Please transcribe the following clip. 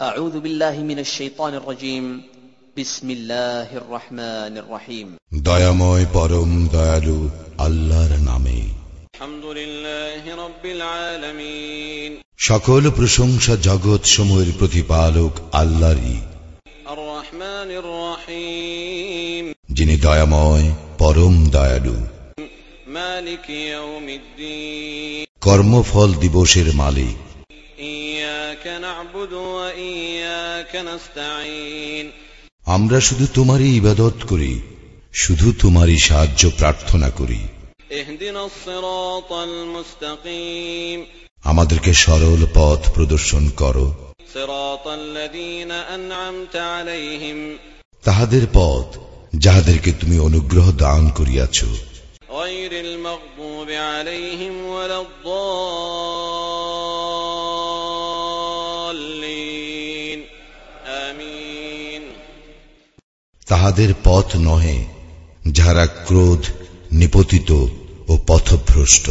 أعوذ بالله من الشيطان الرجيم بسم الله الرحمن الرحيم দয়াময় পরম দয়ালু আল্লাহর নামে الحمد لله رب العالمين সকল প্রশংসা জগৎ সমূহের প্রতিপালক আল্লাহরই الرحمن الرحيم যিনি দয়াময় পরম দয়ালু مالك يوم الدين কর্মফল দিবসের মালিক আমরা শুধু তোমারই ইবাদত করি শুধু তোমারই সাহায্য প্রার্থনা করি। আমাদেরকে সরল পথ প্রদর্শন করো। তাহাদের পথ যাহাদেরকে তুমি অনুগ্রহ দান করিয়াছ। তাহাদের পথ নহে যাহারা ক্রোধ নিপতিত ও পথভ্রষ্ট।